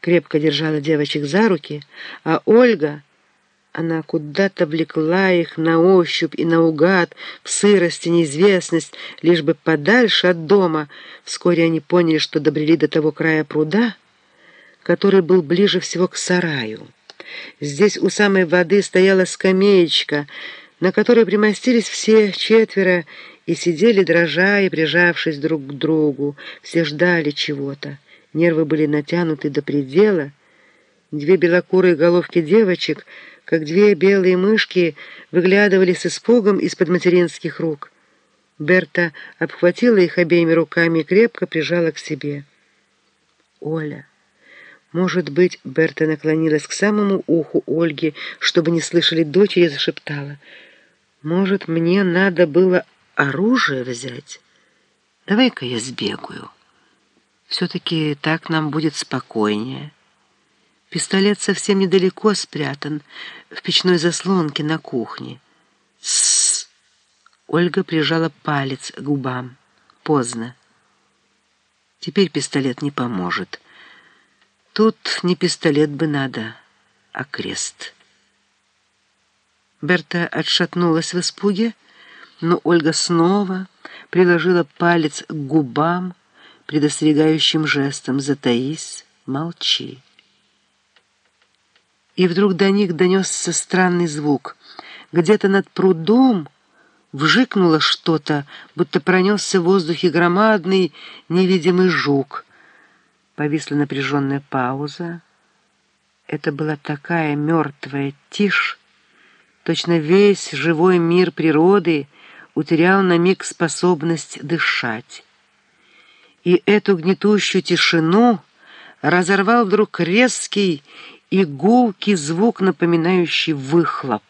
крепко держала девочек за руки, а Ольга, она куда-то влекла их на ощупь и наугад, в сырость и неизвестность, лишь бы подальше от дома. Вскоре они поняли, что добрели до того края пруда, который был ближе всего к сараю. Здесь у самой воды стояла скамеечка, на которой примостились все четверо и сидели, дрожа и прижавшись друг к другу. Все ждали чего-то. Нервы были натянуты до предела. Две белокурые головки девочек, как две белые мышки, выглядывали с испугом из-под материнских рук. Берта обхватила их обеими руками и крепко прижала к себе. «Оля!» Может быть, Берта наклонилась к самому уху Ольги, чтобы не слышали дочери, зашептала. «Может, мне надо было оружие взять? Давай-ка я сбегаю». Все-таки так нам будет спокойнее. Пистолет совсем недалеко спрятан, в печной заслонке на кухне. Тссс! Ольга прижала палец к губам. Поздно. Теперь пистолет не поможет. Тут не пистолет бы надо, а крест. Берта отшатнулась в испуге, но Ольга снова приложила палец к губам, предостерегающим жестом «Затаись, молчи». И вдруг до них донесся странный звук. Где-то над прудом вжикнуло что-то, будто пронесся в воздухе громадный невидимый жук. Повисла напряженная пауза. Это была такая мертвая тишь, точно весь живой мир природы утерял на миг способность дышать и эту гнетущую тишину разорвал вдруг резкий и гулкий звук, напоминающий выхлоп.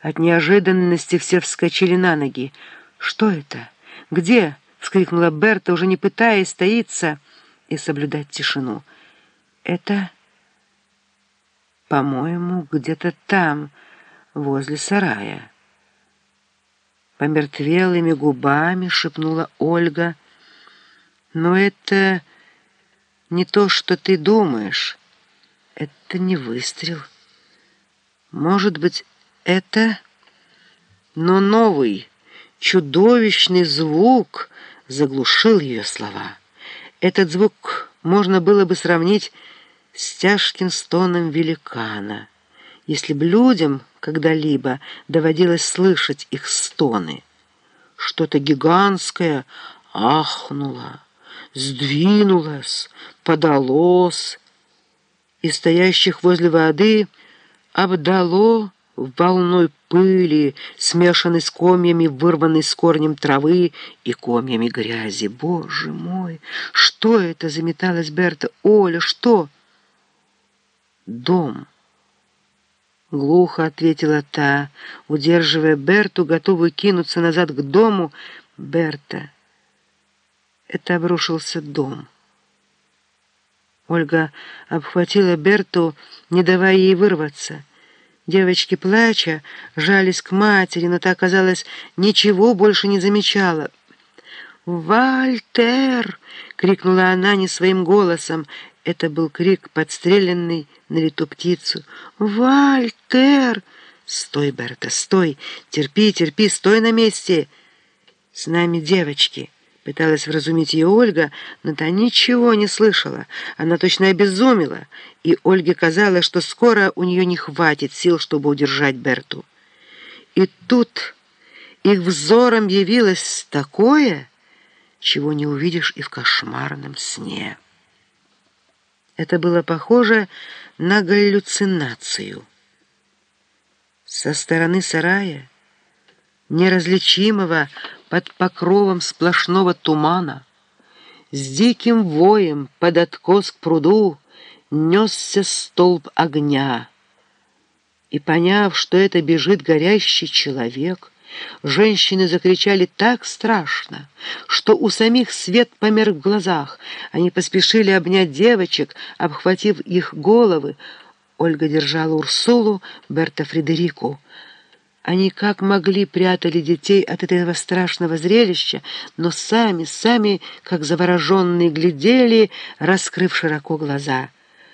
От неожиданности все вскочили на ноги. «Что это? Где?» — вскрикнула Берта, уже не пытаясь стоиться и соблюдать тишину. «Это, по-моему, где-то там, возле сарая». Помертвелыми губами шепнула Ольга — но это не то, что ты думаешь. Это не выстрел. Может быть, это... Но новый, чудовищный звук заглушил ее слова. Этот звук можно было бы сравнить с тяжким стоном великана, если бы людям когда-либо доводилось слышать их стоны. Что-то гигантское ахнуло сдвинулось, подалось, и стоящих возле воды обдало волной пыли, смешанной с комьями, вырванной с корнем травы и комьями грязи. Боже мой, что это заметалась Берта? Оля, что? Дом. Глухо ответила та, удерживая Берту, готовую кинуться назад к дому. Берта это обрушился дом. Ольга обхватила Берту, не давая ей вырваться. Девочки, плача, жались к матери, но та, казалось, ничего больше не замечала. «Вальтер!» — крикнула она не своим голосом. Это был крик, подстреленный на лету птицу. «Вальтер!» «Стой, Берта, стой! Терпи, терпи, стой на месте! С нами девочки!» Пыталась вразумить ее Ольга, но та ничего не слышала. Она точно обезумела, и Ольге казалось, что скоро у нее не хватит сил, чтобы удержать Берту. И тут их взором явилось такое, чего не увидишь и в кошмарном сне. Это было похоже на галлюцинацию. Со стороны сарая, неразличимого, под покровом сплошного тумана, с диким воем под откос к пруду несся столб огня. И, поняв, что это бежит горящий человек, женщины закричали так страшно, что у самих свет померк в глазах. Они поспешили обнять девочек, обхватив их головы. Ольга держала Урсулу, Берта Фредерику — Они как могли прятали детей от этого страшного зрелища, но сами, сами, как завороженные, глядели, раскрыв широко глаза —